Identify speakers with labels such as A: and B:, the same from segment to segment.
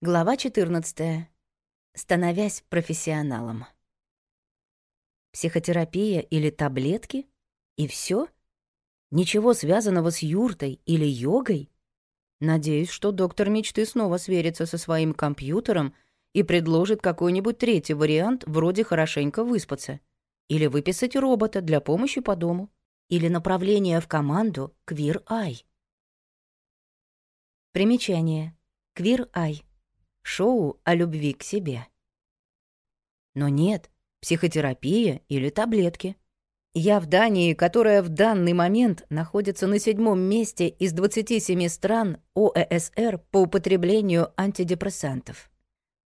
A: Глава 14. Становясь профессионалом. Психотерапия или таблетки? И все? Ничего связанного с юртой или йогой? Надеюсь, что доктор мечты снова сверится со своим компьютером и предложит какой-нибудь третий вариант, вроде хорошенько выспаться. Или выписать робота для помощи по дому. Или направление в команду «Квир-Ай». Примечание. «Квир-Ай» шоу о любви к себе. Но нет, психотерапия или таблетки. Я в Дании, которая в данный момент находится на седьмом месте из 27 стран ОЭСР по употреблению антидепрессантов.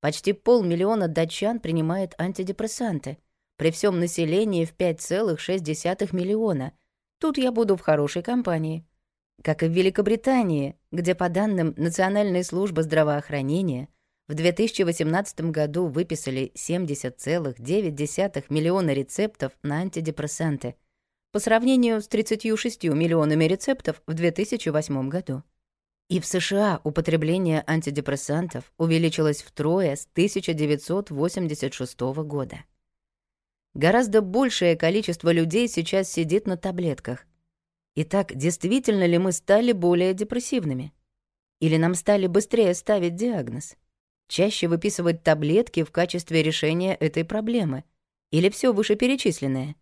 A: Почти полмиллиона датчан принимает антидепрессанты, при всем населении в 5,6 миллиона. Тут я буду в хорошей компании. Как и в Великобритании, где, по данным Национальной службы здравоохранения, в 2018 году выписали 70,9 миллиона рецептов на антидепрессанты по сравнению с 36 миллионами рецептов в 2008 году. И в США употребление антидепрессантов увеличилось втрое с 1986 года. Гораздо большее количество людей сейчас сидит на таблетках. Итак, действительно ли мы стали более депрессивными? Или нам стали быстрее ставить диагноз? чаще выписывать таблетки в качестве решения этой проблемы? Или все вышеперечисленное?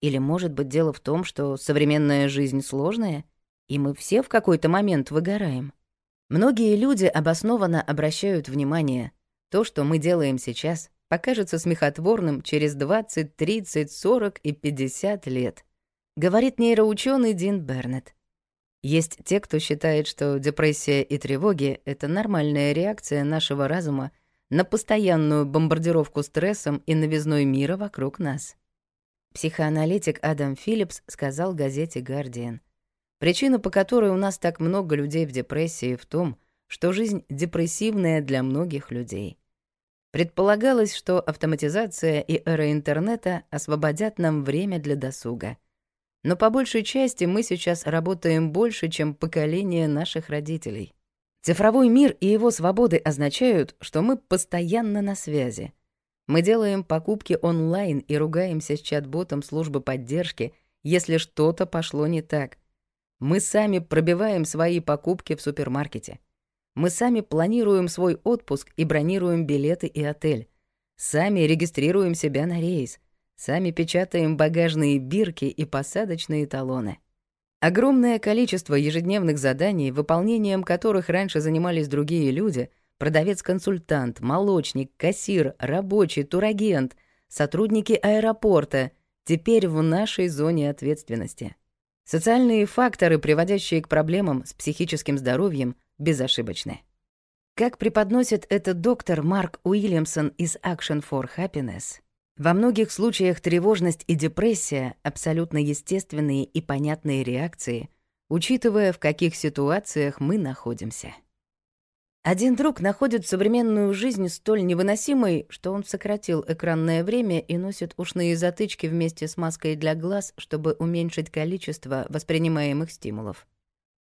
A: Или, может быть, дело в том, что современная жизнь сложная, и мы все в какой-то момент выгораем? Многие люди обоснованно обращают внимание, то, что мы делаем сейчас, покажется смехотворным через 20, 30, 40 и 50 лет, говорит нейроученый Дин Бернетт. Есть те, кто считает, что депрессия и тревоги — это нормальная реакция нашего разума на постоянную бомбардировку стрессом и новизной мира вокруг нас. Психоаналитик Адам Филлипс сказал газете «Гардиан». Причина, по которой у нас так много людей в депрессии, в том, что жизнь депрессивная для многих людей. Предполагалось, что автоматизация и эра интернета освободят нам время для досуга — но по большей части мы сейчас работаем больше, чем поколение наших родителей. Цифровой мир и его свободы означают, что мы постоянно на связи. Мы делаем покупки онлайн и ругаемся с чат-ботом службы поддержки, если что-то пошло не так. Мы сами пробиваем свои покупки в супермаркете. Мы сами планируем свой отпуск и бронируем билеты и отель. Сами регистрируем себя на рейс. Сами печатаем багажные бирки и посадочные талоны. Огромное количество ежедневных заданий, выполнением которых раньше занимались другие люди — продавец-консультант, молочник, кассир, рабочий, турагент, сотрудники аэропорта теперь в нашей зоне ответственности. Социальные факторы, приводящие к проблемам с психическим здоровьем, безошибочны. Как преподносит это доктор Марк Уильямсон из Action for Happiness, во многих случаях тревожность и депрессия — абсолютно естественные и понятные реакции, учитывая, в каких ситуациях мы находимся. Один друг находит современную жизнь столь невыносимой, что он сократил экранное время и носит ушные затычки вместе с маской для глаз, чтобы уменьшить количество воспринимаемых стимулов.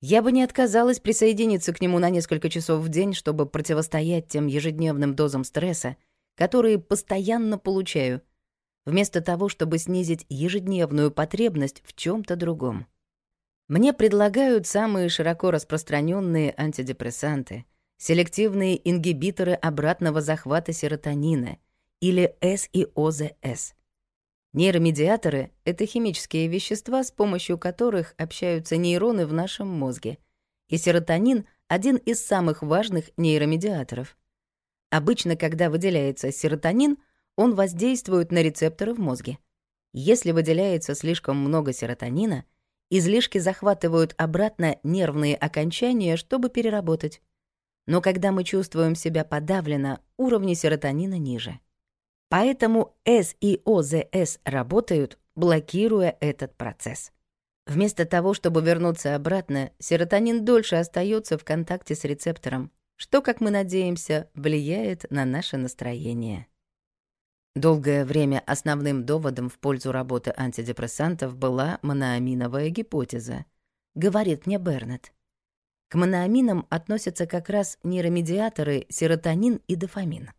A: Я бы не отказалась присоединиться к нему на несколько часов в день, чтобы противостоять тем ежедневным дозам стресса, которые постоянно получаю, вместо того, чтобы снизить ежедневную потребность в чем то другом. Мне предлагают самые широко распространенные антидепрессанты, селективные ингибиторы обратного захвата серотонина или СИОЗС. Нейромедиаторы — это химические вещества, с помощью которых общаются нейроны в нашем мозге, и серотонин — один из самых важных нейромедиаторов — Обычно, когда выделяется серотонин, он воздействует на рецепторы в мозге. Если выделяется слишком много серотонина, излишки захватывают обратно нервные окончания, чтобы переработать. Но когда мы чувствуем себя подавлено, уровни серотонина ниже. Поэтому С и ОЗС работают, блокируя этот процесс. Вместо того, чтобы вернуться обратно, серотонин дольше остается в контакте с рецептором, что, как мы надеемся, влияет на наше настроение. Долгое время основным доводом в пользу работы антидепрессантов была моноаминовая гипотеза, говорит мне Бернет. К моноаминам относятся как раз нейромедиаторы серотонин и дофамин.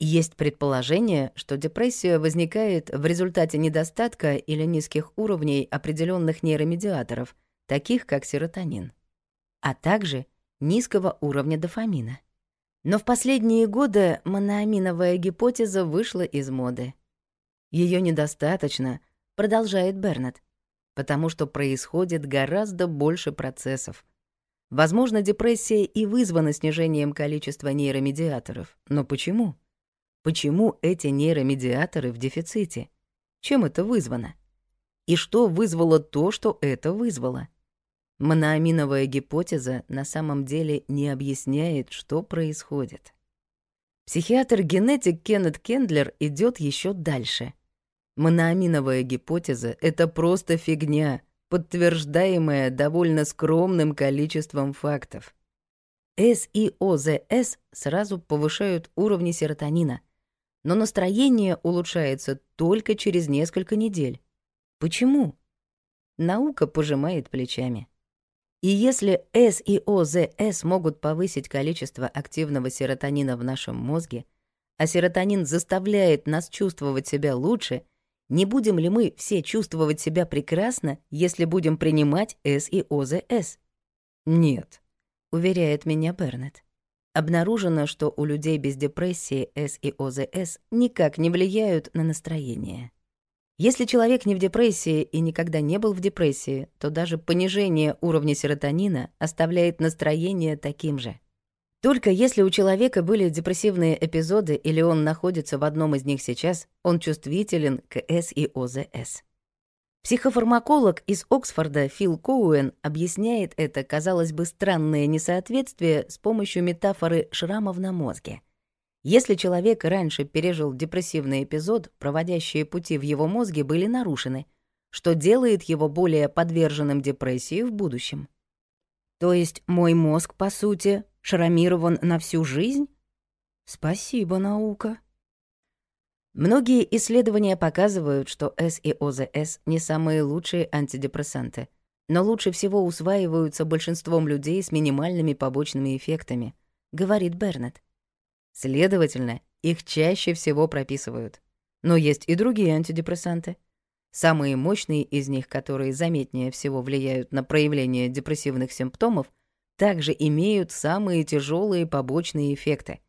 A: Есть предположение, что депрессия возникает в результате недостатка или низких уровней определенных нейромедиаторов, таких как серотонин. А также – низкого уровня дофамина. Но в последние годы моноаминовая гипотеза вышла из моды. Ее недостаточно, продолжает Бернет, потому что происходит гораздо больше процессов. Возможно, депрессия и вызвана снижением количества нейромедиаторов. Но почему? Почему эти нейромедиаторы в дефиците? Чем это вызвано? И что вызвало то, что это вызвало? Моноаминовая гипотеза на самом деле не объясняет, что происходит. Психиатр-генетик Кеннет Кендлер идет еще дальше. Моноаминовая гипотеза — это просто фигня, подтверждаемая довольно скромным количеством фактов. С и ОЗС сразу повышают уровни серотонина, но настроение улучшается только через несколько недель. Почему? Наука пожимает плечами. И если С и ОЗС могут повысить количество активного серотонина в нашем мозге, а серотонин заставляет нас чувствовать себя лучше, не будем ли мы все чувствовать себя прекрасно, если будем принимать С и ОЗС? Нет, уверяет меня Бернет. Обнаружено, что у людей без депрессии С и ОЗС никак не влияют на настроение. Если человек не в депрессии и никогда не был в депрессии, то даже понижение уровня серотонина оставляет настроение таким же. Только если у человека были депрессивные эпизоды или он находится в одном из них сейчас, он чувствителен к С и ОЗС. Психофармаколог из Оксфорда Фил Коуэн объясняет это, казалось бы, странное несоответствие с помощью метафоры шрамов на мозге. Если человек раньше пережил депрессивный эпизод, проводящие пути в его мозге были нарушены, что делает его более подверженным депрессии в будущем. То есть мой мозг, по сути, шрамирован на всю жизнь? Спасибо, наука. Многие исследования показывают, что С и ОЗС не самые лучшие антидепрессанты, но лучше всего усваиваются большинством людей с минимальными побочными эффектами, говорит Бернет. Следовательно, их чаще всего прописывают. Но есть и другие антидепрессанты. Самые мощные из них, которые заметнее всего влияют на проявление депрессивных симптомов, также имеют самые тяжелые побочные эффекты.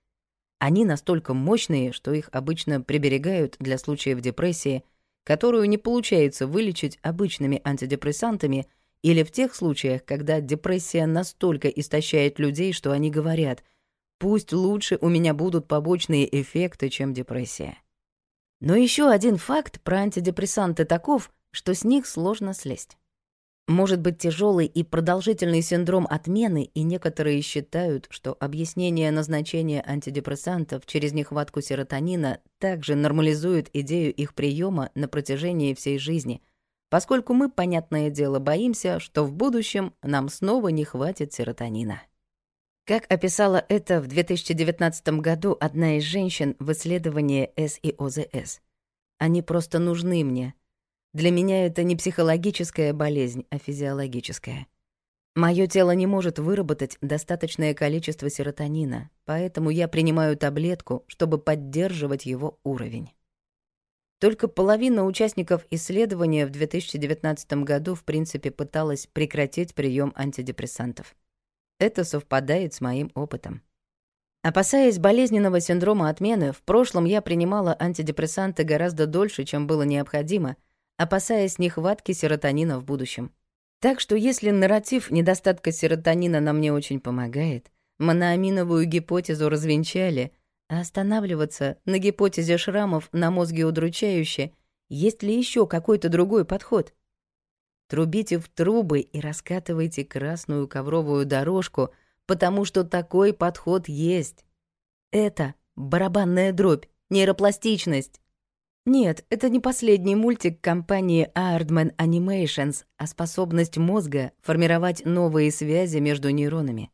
A: Они настолько мощные, что их обычно приберегают для случаев депрессии, которую не получается вылечить обычными антидепрессантами или в тех случаях, когда депрессия настолько истощает людей, что они говорят – Пусть лучше у меня будут побочные эффекты, чем депрессия. Но еще один факт про антидепрессанты таков, что с них сложно слезть. Может быть тяжелый и продолжительный синдром отмены, и некоторые считают, что объяснение назначения антидепрессантов через нехватку серотонина также нормализует идею их приема на протяжении всей жизни, поскольку мы, понятное дело, боимся, что в будущем нам снова не хватит серотонина. Как описала это в 2019 году одна из женщин в исследовании СИОЗС? «Они просто нужны мне. Для меня это не психологическая болезнь, а физиологическая. Мое тело не может выработать достаточное количество серотонина, поэтому я принимаю таблетку, чтобы поддерживать его уровень». Только половина участников исследования в 2019 году в принципе пыталась прекратить прием антидепрессантов. Это совпадает с моим опытом. Опасаясь болезненного синдрома отмены, в прошлом я принимала антидепрессанты гораздо дольше, чем было необходимо, опасаясь нехватки серотонина в будущем. Так что если нарратив недостатка серотонина на мне очень помогает, моноаминовую гипотезу развенчали, а останавливаться на гипотезе шрамов на мозге удручающе, есть ли еще какой-то другой подход? Трубите в трубы и раскатывайте красную ковровую дорожку, потому что такой подход есть. Это барабанная дробь, нейропластичность. Нет, это не последний мультик компании Aardman Animations, а способность мозга формировать новые связи между нейронами.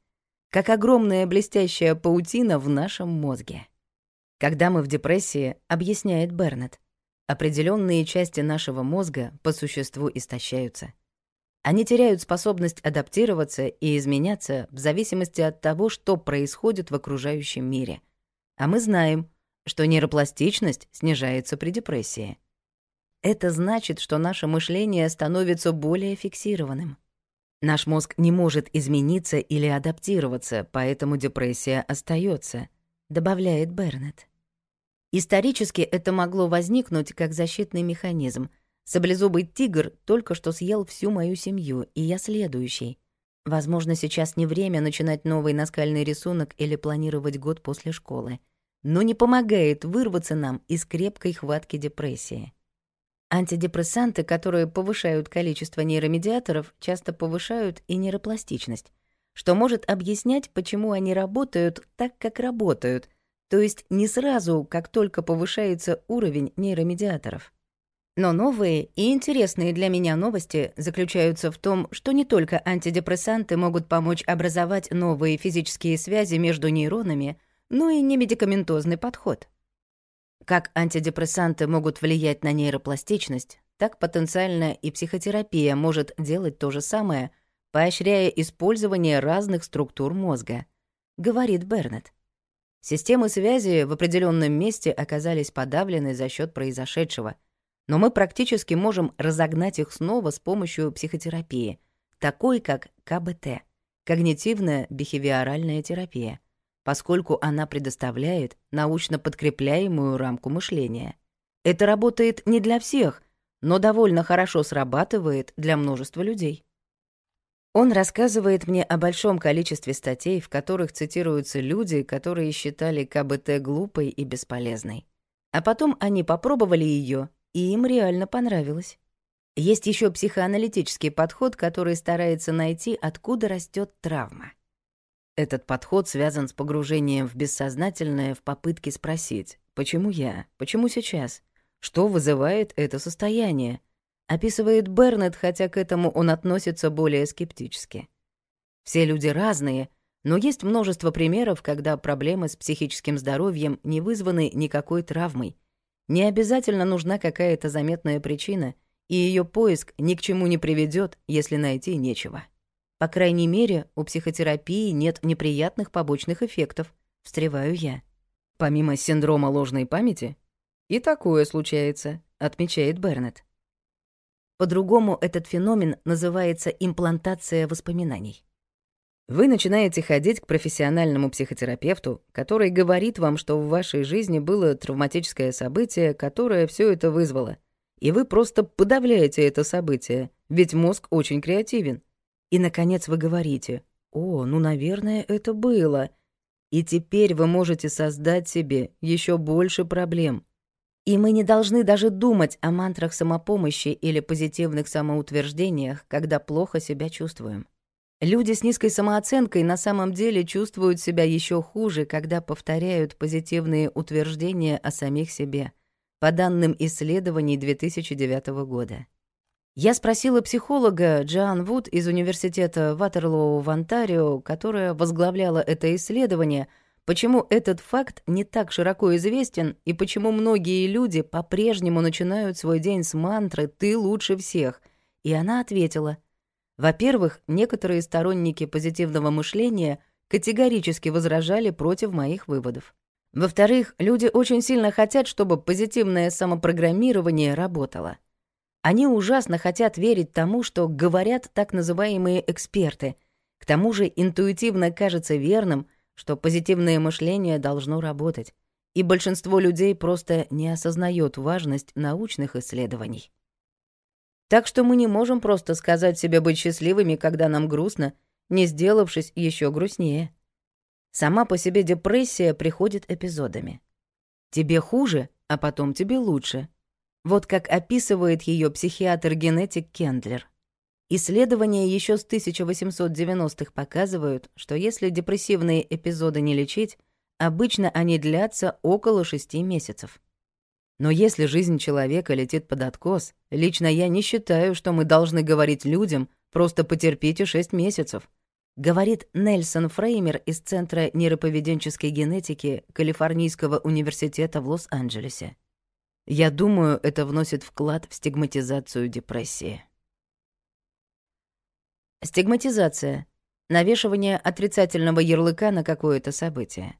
A: Как огромная блестящая паутина в нашем мозге. Когда мы в депрессии, объясняет Бернет, определенные части нашего мозга по существу истощаются. Они теряют способность адаптироваться и изменяться в зависимости от того, что происходит в окружающем мире. А мы знаем, что нейропластичность снижается при депрессии. Это значит, что наше мышление становится более фиксированным. Наш мозг не может измениться или адаптироваться, поэтому депрессия остается, добавляет Бернетт. Исторически это могло возникнуть как защитный механизм. Саблезубый тигр только что съел всю мою семью, и я следующий. Возможно, сейчас не время начинать новый наскальный рисунок или планировать год после школы. Но не помогает вырваться нам из крепкой хватки депрессии. Антидепрессанты, которые повышают количество нейромедиаторов, часто повышают и нейропластичность, что может объяснять, почему они работают так, как работают, то есть не сразу, как только повышается уровень нейромедиаторов. Но новые и интересные для меня новости заключаются в том, что не только антидепрессанты могут помочь образовать новые физические связи между нейронами, но и немедикаментозный подход. Как антидепрессанты могут влиять на нейропластичность, так потенциально и психотерапия может делать то же самое, поощряя использование разных структур мозга, говорит Бернетт. Системы связи в определенном месте оказались подавлены за счет произошедшего, но мы практически можем разогнать их снова с помощью психотерапии, такой как КБТ — когнитивно-бихевиоральная терапия, поскольку она предоставляет научно подкрепляемую рамку мышления. Это работает не для всех, но довольно хорошо срабатывает для множества людей. Он рассказывает мне о большом количестве статей, в которых цитируются люди, которые считали КБТ глупой и бесполезной. А потом они попробовали ее, и им реально понравилось. Есть еще психоаналитический подход, который старается найти, откуда растет травма. Этот подход связан с погружением в бессознательное в попытке спросить «почему я?», «почему сейчас?», «что вызывает это состояние?», описывает Бернет, хотя к этому он относится более скептически. Все люди разные, но есть множество примеров, когда проблемы с психическим здоровьем не вызваны никакой травмой. Не обязательно нужна какая-то заметная причина, и ее поиск ни к чему не приведет, если найти нечего. По крайней мере, у психотерапии нет неприятных побочных эффектов, встреваю я. Помимо синдрома ложной памяти, и такое случается, отмечает Бернет. По-другому этот феномен называется имплантация воспоминаний. Вы начинаете ходить к профессиональному психотерапевту, который говорит вам, что в вашей жизни было травматическое событие, которое все это вызвало. И вы просто подавляете это событие, ведь мозг очень креативен. И, наконец, вы говорите «О, ну, наверное, это было». И теперь вы можете создать себе еще больше проблем — и мы не должны даже думать о мантрах самопомощи или позитивных самоутверждениях, когда плохо себя чувствуем. Люди с низкой самооценкой на самом деле чувствуют себя еще хуже, когда повторяют позитивные утверждения о самих себе, по данным исследований 2009 года. Я спросила психолога Джоан Вуд из университета Ватерлоу в Онтарио, которая возглавляла это исследование — почему этот факт не так широко известен и почему многие люди по-прежнему начинают свой день с мантры «ты лучше всех». И она ответила, «Во-первых, некоторые сторонники позитивного мышления категорически возражали против моих выводов. Во-вторых, люди очень сильно хотят, чтобы позитивное самопрограммирование работало. Они ужасно хотят верить тому, что говорят так называемые эксперты. К тому же интуитивно кажется верным, что позитивное мышление должно работать, и большинство людей просто не осознает важность научных исследований. Так что мы не можем просто сказать себе быть счастливыми, когда нам грустно, не сделавшись еще грустнее. Сама по себе депрессия приходит эпизодами. Тебе хуже, а потом тебе лучше. Вот как описывает ее психиатр-генетик Кендлер. Исследования еще с 1890-х показывают, что если депрессивные эпизоды не лечить, обычно они длятся около 6 месяцев. Но если жизнь человека летит под откос, лично я не считаю, что мы должны говорить людям «просто потерпите 6 месяцев», говорит Нельсон Фреймер из Центра нейроповеденческой генетики Калифорнийского университета в Лос-Анджелесе. Я думаю, это вносит вклад в стигматизацию депрессии. Стигматизация. Навешивание отрицательного ярлыка на какое-то событие.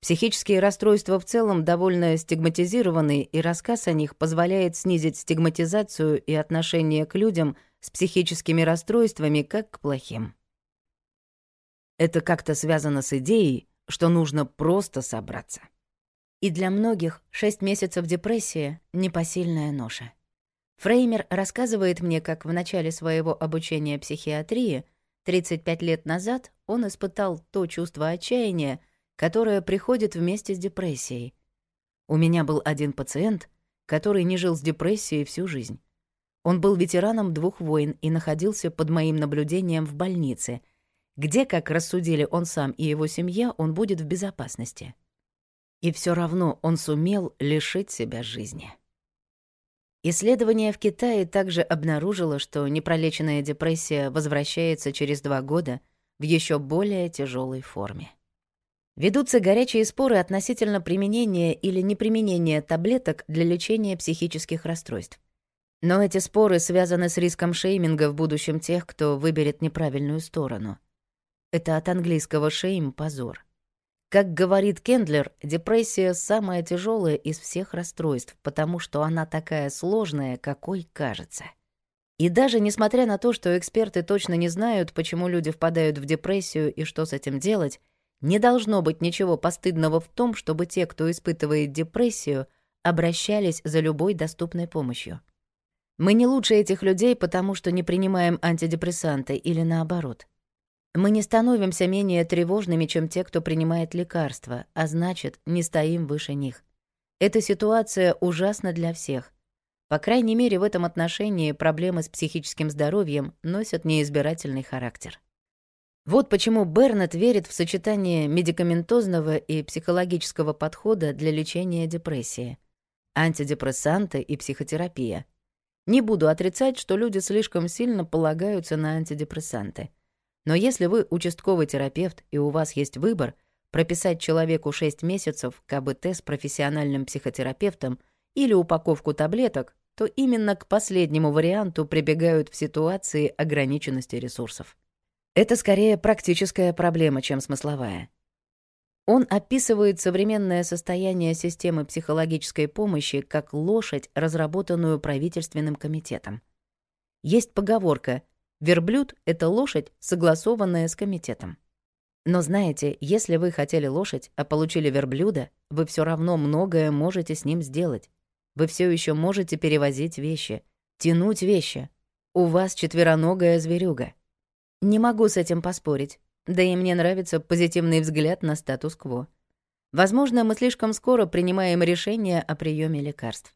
A: Психические расстройства в целом довольно стигматизированы, и рассказ о них позволяет снизить стигматизацию и отношение к людям с психическими расстройствами как к плохим. Это как-то связано с идеей, что нужно просто собраться. И для многих 6 месяцев депрессии — непосильная ноша. Фреймер рассказывает мне, как в начале своего обучения психиатрии 35 лет назад он испытал то чувство отчаяния, которое приходит вместе с депрессией. У меня был один пациент, который не жил с депрессией всю жизнь. Он был ветераном двух войн и находился под моим наблюдением в больнице, где, как рассудили он сам и его семья, он будет в безопасности. И все равно он сумел лишить себя жизни. Исследование в Китае также обнаружило, что непролеченная депрессия возвращается через два года в еще более тяжелой форме. Ведутся горячие споры относительно применения или неприменения таблеток для лечения психических расстройств. Но эти споры связаны с риском шейминга в будущем тех, кто выберет неправильную сторону. Это от английского «шейм» — позор. Как говорит Кендлер, депрессия самая тяжелая из всех расстройств, потому что она такая сложная, какой кажется. И даже несмотря на то, что эксперты точно не знают, почему люди впадают в депрессию и что с этим делать, не должно быть ничего постыдного в том, чтобы те, кто испытывает депрессию, обращались за любой доступной помощью. Мы не лучше этих людей, потому что не принимаем антидепрессанты или наоборот – мы не становимся менее тревожными, чем те, кто принимает лекарства, а значит, не стоим выше них. Эта ситуация ужасна для всех. По крайней мере, в этом отношении проблемы с психическим здоровьем носят неизбирательный характер. Вот почему Бернет верит в сочетание медикаментозного и психологического подхода для лечения депрессии, антидепрессанты и психотерапия. Не буду отрицать, что люди слишком сильно полагаются на антидепрессанты — но если вы участковый терапевт и у вас есть выбор прописать человеку 6 месяцев КБТ с профессиональным психотерапевтом или упаковку таблеток, то именно к последнему варианту прибегают в ситуации ограниченности ресурсов. Это скорее практическая проблема, чем смысловая. Он описывает современное состояние системы психологической помощи как лошадь, разработанную правительственным комитетом. Есть поговорка Верблюд — это лошадь, согласованная с комитетом. Но знаете, если вы хотели лошадь, а получили верблюда, вы все равно многое можете с ним сделать. Вы все еще можете перевозить вещи, тянуть вещи. У вас четвероногая зверюга. Не могу с этим поспорить. Да и мне нравится позитивный взгляд на статус-кво. Возможно, мы слишком скоро принимаем решение о приеме лекарств.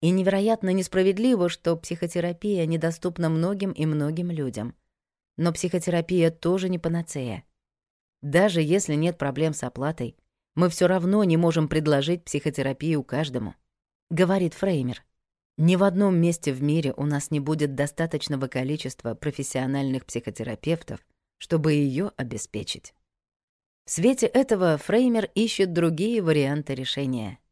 A: И невероятно несправедливо, что психотерапия недоступна многим и многим людям. Но психотерапия тоже не панацея. Даже если нет проблем с оплатой, мы все равно не можем предложить психотерапию каждому. Говорит Фреймер. Ни в одном месте в мире у нас не будет достаточного количества профессиональных психотерапевтов, чтобы ее обеспечить. В свете этого Фреймер ищет другие варианты решения —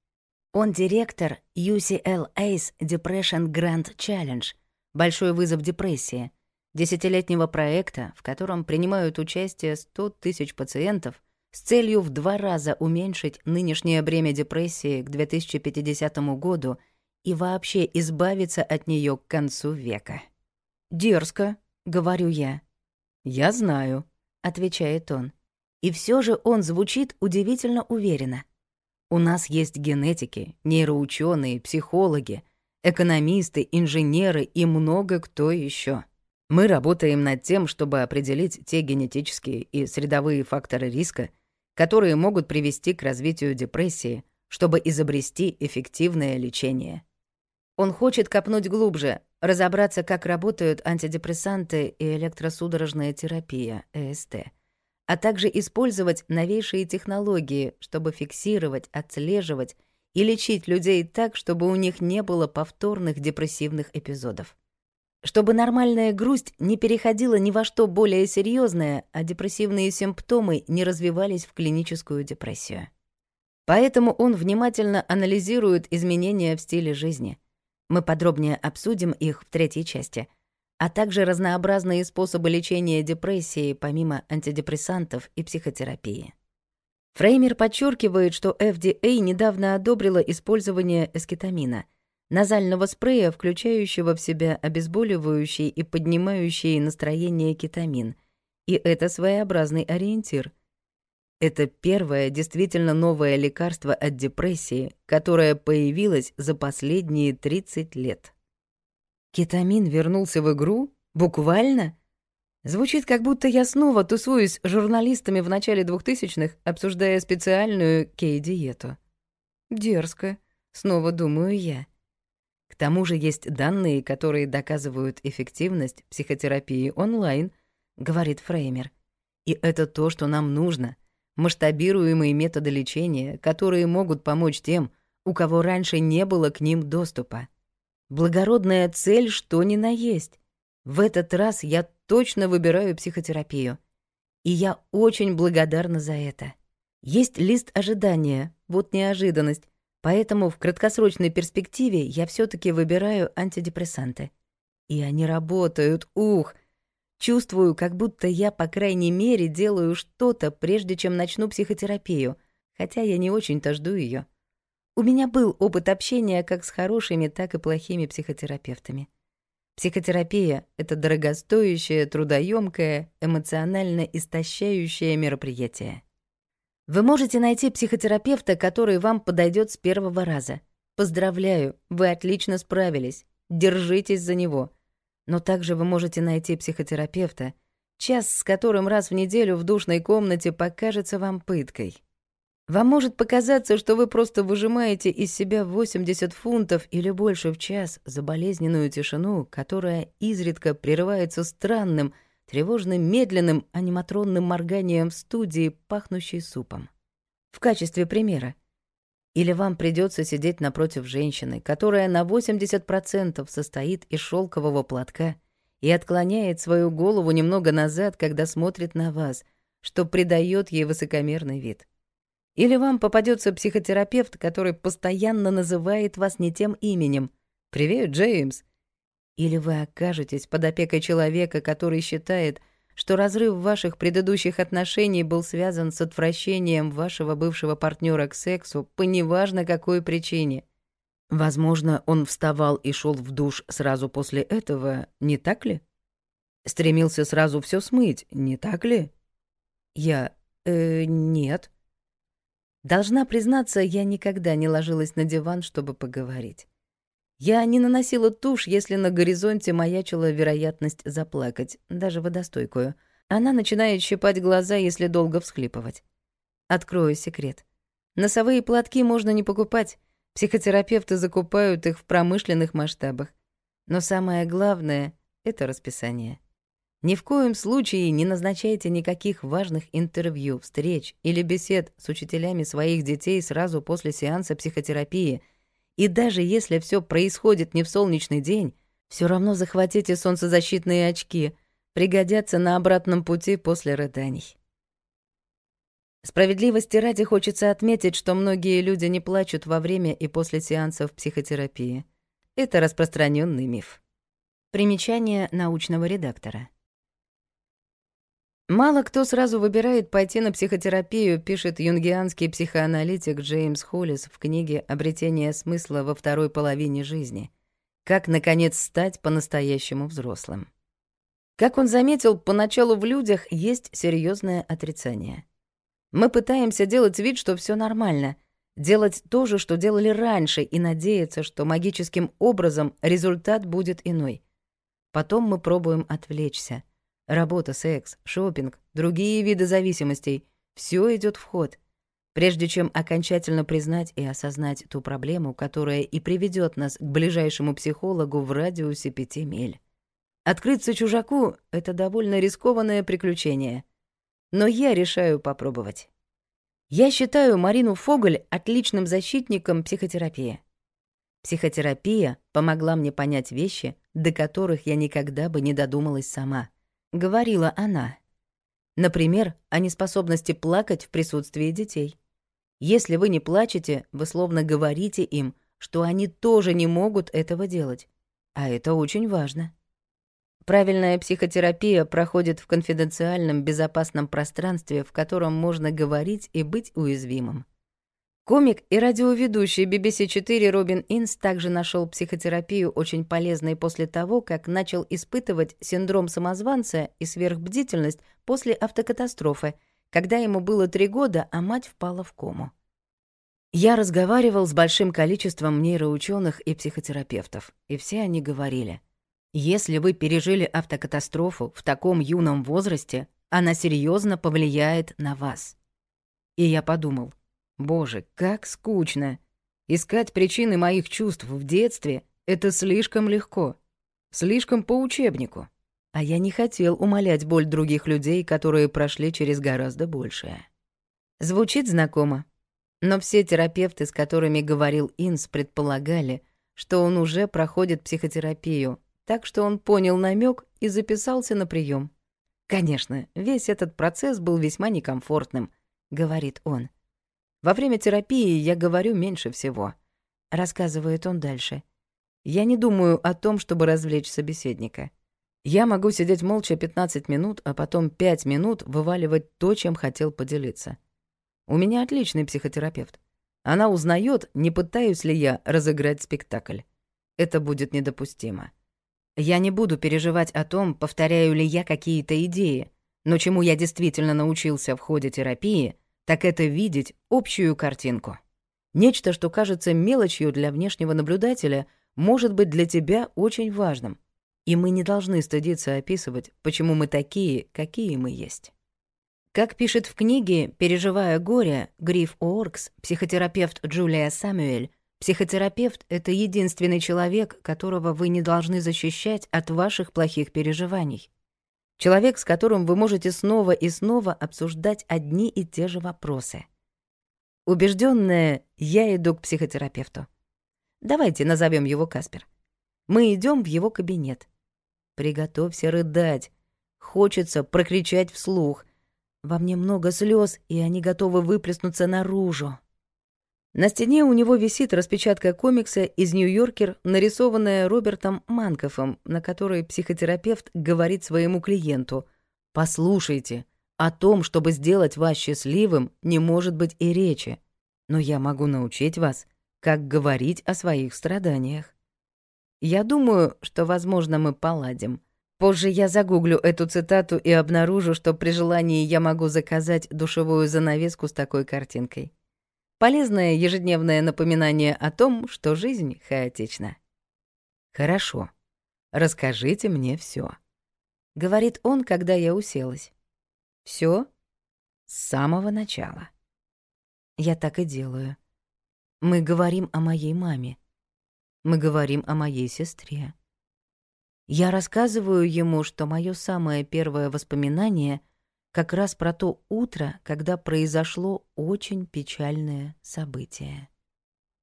A: он директор UCLA's Depression Grand Challenge — Большой вызов депрессии, десятилетнего проекта, в котором принимают участие 100 тысяч пациентов с целью в два раза уменьшить нынешнее бремя депрессии к 2050 году и вообще избавиться от нее к концу века. «Дерзко», — говорю я. «Я знаю», — отвечает он. И все же он звучит удивительно уверенно — у нас есть генетики, нейроучёные, психологи, экономисты, инженеры и много кто ещё. Мы работаем над тем, чтобы определить те генетические и средовые факторы риска, которые могут привести к развитию депрессии, чтобы изобрести эффективное лечение. Он хочет копнуть глубже, разобраться, как работают антидепрессанты и электросудорожная терапия, ЭСТ — а также использовать новейшие технологии, чтобы фиксировать, отслеживать и лечить людей так, чтобы у них не было повторных депрессивных эпизодов. Чтобы нормальная грусть не переходила ни во что более серьезное, а депрессивные симптомы не развивались в клиническую депрессию. Поэтому он внимательно анализирует изменения в стиле жизни. Мы подробнее обсудим их в третьей части а также разнообразные способы лечения депрессии помимо антидепрессантов и психотерапии. Фреймер подчеркивает, что FDA недавно одобрила использование эскетамина, назального спрея, включающего в себя обезболивающий и поднимающий настроение кетамин, и это своеобразный ориентир. Это первое действительно новое лекарство от депрессии, которое появилось за последние 30 лет. Кетамин вернулся в игру? Буквально? Звучит, как будто я снова тусуюсь с журналистами в начале 2000-х, обсуждая специальную кей-диету. Дерзко, снова думаю я. К тому же есть данные, которые доказывают эффективность психотерапии онлайн, говорит Фреймер. И это то, что нам нужно. Масштабируемые методы лечения, которые могут помочь тем, у кого раньше не было к ним доступа. Благородная цель, что ни на есть. В этот раз я точно выбираю психотерапию. И я очень благодарна за это. Есть лист ожидания, вот неожиданность. Поэтому в краткосрочной перспективе я все таки выбираю антидепрессанты. И они работают, ух! Чувствую, как будто я, по крайней мере, делаю что-то, прежде чем начну психотерапию, хотя я не очень-то жду ее. У меня был опыт общения как с хорошими, так и плохими психотерапевтами. Психотерапия — это дорогостоящее, трудоемкое, эмоционально истощающее мероприятие. Вы можете найти психотерапевта, который вам подойдет с первого раза. Поздравляю, вы отлично справились. Держитесь за него. Но также вы можете найти психотерапевта, час с которым раз в неделю в душной комнате покажется вам пыткой. Вам может показаться, что вы просто выжимаете из себя 80 фунтов или больше в час за болезненную тишину, которая изредка прерывается странным, тревожным, медленным аниматронным морганием в студии, пахнущей супом. В качестве примера. Или вам придется сидеть напротив женщины, которая на 80% состоит из шелкового платка и отклоняет свою голову немного назад, когда смотрит на вас, что придает ей высокомерный вид. Или вам попадется психотерапевт, который постоянно называет вас не тем именем. «Привет, Джеймс!» Или вы окажетесь под опекой человека, который считает, что разрыв ваших предыдущих отношений был связан с отвращением вашего бывшего партнера к сексу по неважно какой причине. Возможно, он вставал и шел в душ сразу после этого, не так ли? Стремился сразу все смыть, не так ли? Я... Э, нет. Должна признаться, я никогда не ложилась на диван, чтобы поговорить. Я не наносила тушь, если на горизонте маячила вероятность заплакать, даже водостойкую. Она начинает щипать глаза, если долго всхлипывать. Открою секрет. Носовые платки можно не покупать. Психотерапевты закупают их в промышленных масштабах. Но самое главное — это расписание. Ни в коем случае не назначайте никаких важных интервью, встреч или бесед с учителями своих детей сразу после сеанса психотерапии. И даже если все происходит не в солнечный день, все равно захватите солнцезащитные очки, пригодятся на обратном пути после рыданий. Справедливости ради хочется отметить, что многие люди не плачут во время и после сеансов психотерапии. Это распространенный миф. Примечание научного редактора. Мало кто сразу выбирает пойти на психотерапию, пишет юнгианский психоаналитик Джеймс Холлис в книге «Обретение смысла во второй половине жизни. Как, наконец, стать по-настоящему взрослым». Как он заметил, поначалу в людях есть серьезное отрицание. Мы пытаемся делать вид, что все нормально, делать то же, что делали раньше, и надеяться, что магическим образом результат будет иной. Потом мы пробуем отвлечься — Работа, секс, шопинг, другие виды зависимостей — все идет в ход, прежде чем окончательно признать и осознать ту проблему, которая и приведет нас к ближайшему психологу в радиусе пяти миль. Открыться чужаку — это довольно рискованное приключение. Но я решаю попробовать. Я считаю Марину Фоголь отличным защитником психотерапии. Психотерапия помогла мне понять вещи, до которых я никогда бы не додумалась сама — говорила она. Например, о неспособности плакать в присутствии детей. Если вы не плачете, вы словно говорите им, что они тоже не могут этого делать. А это очень важно. Правильная психотерапия проходит в конфиденциальном безопасном пространстве, в котором можно говорить и быть уязвимым. Комик и радиоведущий BBC 4 Робин Инс также нашел психотерапию очень полезной после того, как начал испытывать синдром самозванца и сверхбдительность после автокатастрофы, когда ему было три года, а мать впала в кому. Я разговаривал с большим количеством нейроученых и психотерапевтов, и все они говорили, если вы пережили автокатастрофу в таком юном возрасте, она серьезно повлияет на вас. И я подумал — Боже, как скучно. Искать причины моих чувств в детстве — это слишком легко. Слишком по учебнику. А я не хотел умолять боль других людей, которые прошли через гораздо большее. Звучит знакомо. Но все терапевты, с которыми говорил Инс, предполагали, что он уже проходит психотерапию, так что он понял намек и записался на прием. «Конечно, весь этот процесс был весьма некомфортным», — говорит он. Во время терапии я говорю меньше всего», — рассказывает он дальше. «Я не думаю о том, чтобы развлечь собеседника. Я могу сидеть молча 15 минут, а потом 5 минут вываливать то, чем хотел поделиться. У меня отличный психотерапевт. Она узнает, не пытаюсь ли я разыграть спектакль. Это будет недопустимо. Я не буду переживать о том, повторяю ли я какие-то идеи, но чему я действительно научился в ходе терапии — так это видеть общую картинку. Нечто, что кажется мелочью для внешнего наблюдателя, может быть для тебя очень важным. И мы не должны стыдиться описывать, почему мы такие, какие мы есть. Как пишет в книге «Переживая горе» Гриф Оркс, психотерапевт Джулия Самюэль, психотерапевт — это единственный человек, которого вы не должны защищать от ваших плохих переживаний. Человек, с которым вы можете снова и снова обсуждать одни и те же вопросы. Убежденная, я иду к психотерапевту. Давайте назовем его Каспер. Мы идем в его кабинет. Приготовься рыдать. Хочется прокричать вслух. Во мне много слез, и они готовы выплеснуться наружу. На стене у него висит распечатка комикса из «Нью-Йоркер», нарисованная Робертом Манкофом, на которой психотерапевт говорит своему клиенту «Послушайте, о том, чтобы сделать вас счастливым, не может быть и речи, но я могу научить вас, как говорить о своих страданиях». Я думаю, что, возможно, мы поладим. Позже я загуглю эту цитату и обнаружу, что при желании я могу заказать душевую занавеску с такой картинкой. Полезное ежедневное напоминание о том, что жизнь хаотична. «Хорошо. Расскажите мне все, говорит он, когда я уселась. Все? С самого начала. Я так и делаю. Мы говорим о моей маме. Мы говорим о моей сестре. Я рассказываю ему, что моё самое первое воспоминание — как раз про то утро, когда произошло очень печальное событие.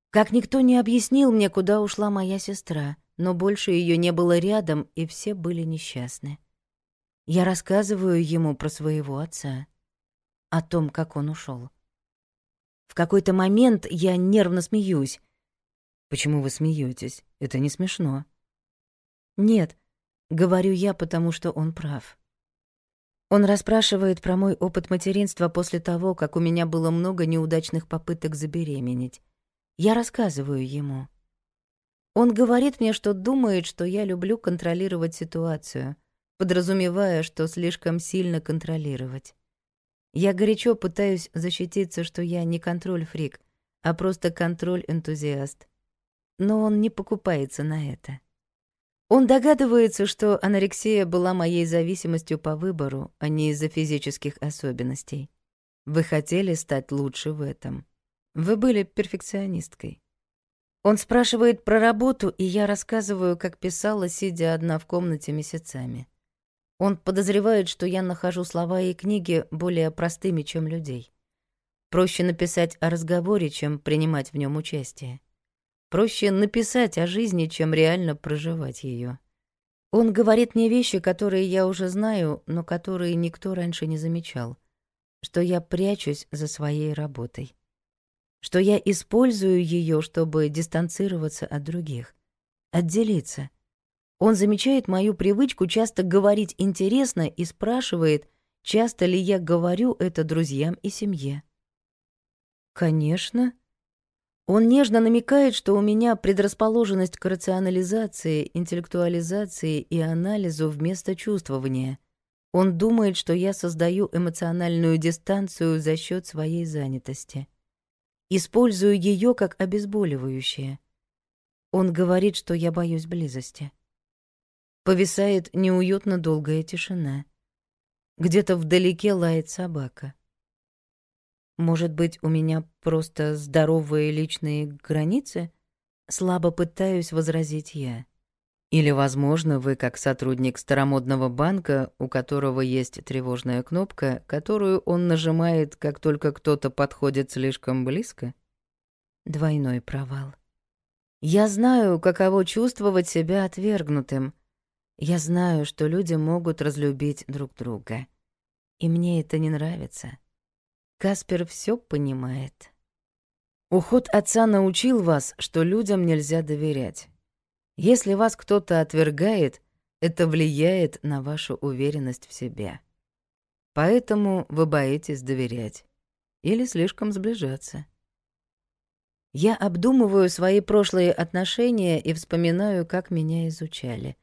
A: Как никто не объяснил мне, куда ушла моя сестра, но больше ее не было рядом, и все были несчастны. Я рассказываю ему про своего отца, о том, как он ушел. В какой-то момент я нервно смеюсь. «Почему вы смеетесь? Это не смешно». «Нет», — говорю я, потому что он прав. Он расспрашивает про мой опыт материнства после того, как у меня было много неудачных попыток забеременеть. Я рассказываю ему. Он говорит мне, что думает, что я люблю контролировать ситуацию, подразумевая, что слишком сильно контролировать. Я горячо пытаюсь защититься, что я не контроль-фрик, а просто контроль-энтузиаст. Но он не покупается на это. Он догадывается, что анорексия была моей зависимостью по выбору, а не из-за физических особенностей. Вы хотели стать лучше в этом. Вы были перфекционисткой. Он спрашивает про работу, и я рассказываю, как писала, сидя одна в комнате месяцами. Он подозревает, что я нахожу слова и книги более простыми, чем людей. Проще написать о разговоре, чем принимать в нем участие. Проще написать о жизни, чем реально проживать ее. Он говорит мне вещи, которые я уже знаю, но которые никто раньше не замечал. Что я прячусь за своей работой. Что я использую ее, чтобы дистанцироваться от других. Отделиться. Он замечает мою привычку часто говорить интересно и спрашивает, часто ли я говорю это друзьям и семье. «Конечно», он нежно намекает, что у меня предрасположенность к рационализации, интеллектуализации и анализу вместо чувствования. Он думает, что я создаю эмоциональную дистанцию за счет своей занятости. Использую ее как обезболивающее. Он говорит, что я боюсь близости. Повисает неуютно долгая тишина. Где-то вдалеке лает собака. Может быть, у меня просто здоровые личные границы? Слабо пытаюсь возразить я. Или, возможно, вы как сотрудник старомодного банка, у которого есть тревожная кнопка, которую он нажимает, как только кто-то подходит слишком близко? Двойной провал. Я знаю, каково чувствовать себя отвергнутым. Я знаю, что люди могут разлюбить друг друга. И мне это не нравится. Каспер все понимает. Уход отца научил вас, что людям нельзя доверять. Если вас кто-то отвергает, это влияет на вашу уверенность в себе. Поэтому вы боитесь доверять или слишком сближаться. Я обдумываю свои прошлые отношения и вспоминаю, как меня изучали.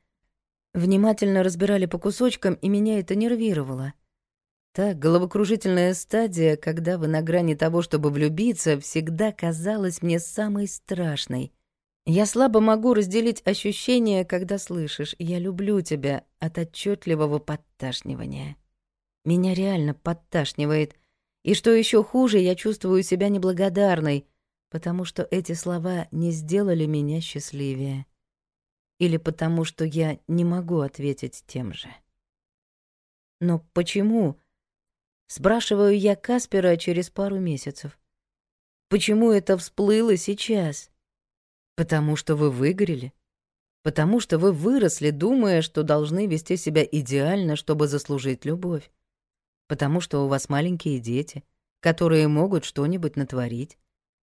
A: Внимательно разбирали по кусочкам, и меня это нервировало — Та головокружительная стадия, когда вы на грани того, чтобы влюбиться, всегда казалась мне самой страшной. Я слабо могу разделить ощущение, когда слышишь «я люблю тебя» от отчетливого подташнивания. Меня реально подташнивает. И что еще хуже, я чувствую себя неблагодарной, потому что эти слова не сделали меня счастливее. Или потому что я не могу ответить тем же. Но почему Спрашиваю я Каспера через пару месяцев. Почему это всплыло сейчас? Потому что вы выгорели. Потому что вы выросли, думая, что должны вести себя идеально, чтобы заслужить любовь. Потому что у вас маленькие дети, которые могут что-нибудь натворить.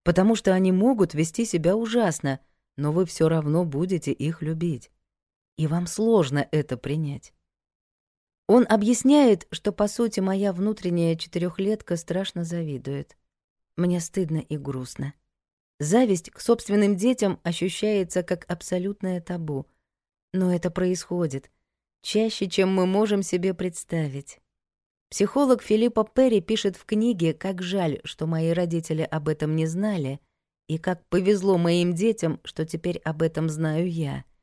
A: Потому что они могут вести себя ужасно, но вы все равно будете их любить. И вам сложно это принять. Он объясняет, что, по сути, моя внутренняя четырехлетка страшно завидует. Мне стыдно и грустно. Зависть к собственным детям ощущается как абсолютное табу. Но это происходит чаще, чем мы можем себе представить. Психолог Филиппа Перри пишет в книге, как жаль, что мои родители об этом не знали, и как повезло моим детям, что теперь об этом знаю я —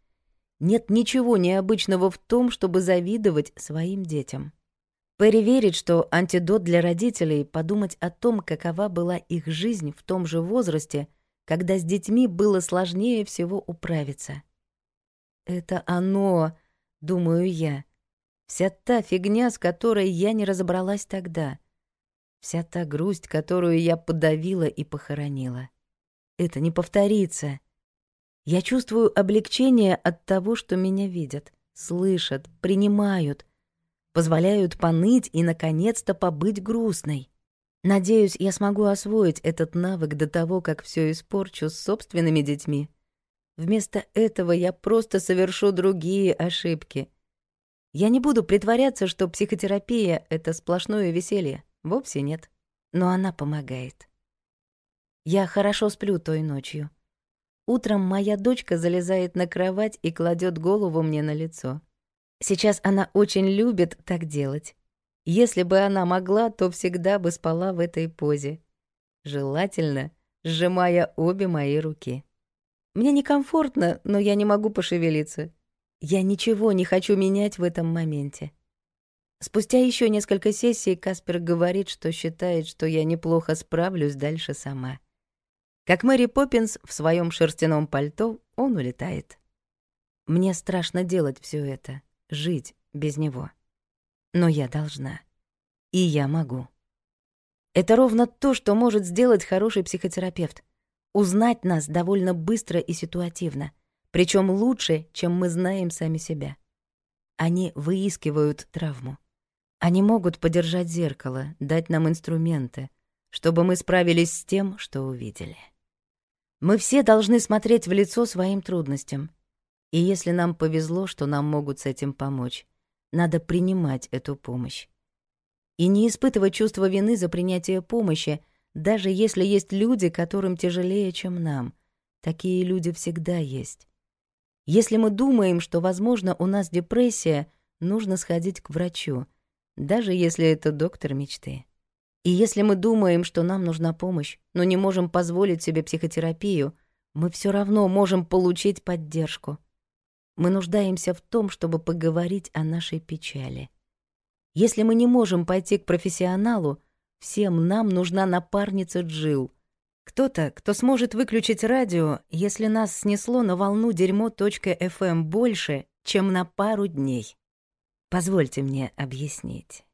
A: нет ничего необычного в том, чтобы завидовать своим детям. Перри верит, что антидот для родителей — подумать о том, какова была их жизнь в том же возрасте, когда с детьми было сложнее всего управиться. «Это оно», — думаю я, — «вся та фигня, с которой я не разобралась тогда, вся та грусть, которую я подавила и похоронила. Это не повторится». Я чувствую облегчение от того, что меня видят, слышат, принимают, позволяют поныть и, наконец-то, побыть грустной. Надеюсь, я смогу освоить этот навык до того, как все испорчу с собственными детьми. Вместо этого я просто совершу другие ошибки. Я не буду притворяться, что психотерапия — это сплошное веселье. Вовсе нет. Но она помогает. Я хорошо сплю той ночью. Утром моя дочка залезает на кровать и кладет голову мне на лицо. Сейчас она очень любит так делать. Если бы она могла, то всегда бы спала в этой позе. Желательно, сжимая обе мои руки. Мне некомфортно, но я не могу пошевелиться. Я ничего не хочу менять в этом моменте. Спустя еще несколько сессий Каспер говорит, что считает, что я неплохо справлюсь дальше сама. Как Мэри Поппинс в своем шерстяном пальто, он улетает. Мне страшно делать все это, жить без него. Но я должна. И я могу. Это ровно то, что может сделать хороший психотерапевт. Узнать нас довольно быстро и ситуативно, причем лучше, чем мы знаем сами себя. Они выискивают травму. Они могут подержать зеркало, дать нам инструменты, чтобы мы справились с тем, что увидели. Мы все должны смотреть в лицо своим трудностям. И если нам повезло, что нам могут с этим помочь, надо принимать эту помощь. И не испытывать чувство вины за принятие помощи, даже если есть люди, которым тяжелее, чем нам. Такие люди всегда есть. Если мы думаем, что, возможно, у нас депрессия, нужно сходить к врачу, даже если это доктор мечты. И если мы думаем, что нам нужна помощь, но не можем позволить себе психотерапию, мы все равно можем получить поддержку. Мы нуждаемся в том, чтобы поговорить о нашей печали. Если мы не можем пойти к профессионалу, всем нам нужна напарница Джил. Кто-то, кто сможет выключить радио, если нас снесло на волну дерьмо.фм эм больше, чем на пару дней. Позвольте мне объяснить.